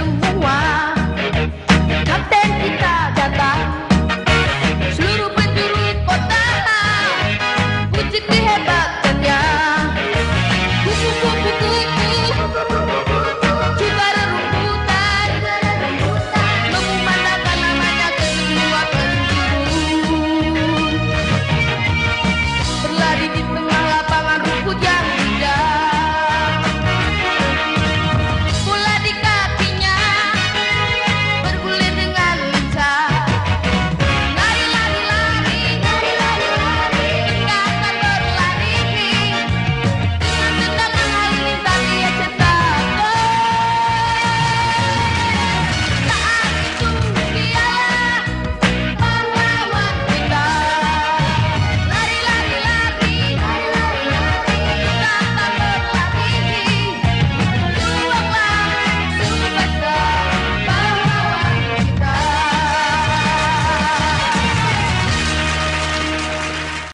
wonder why.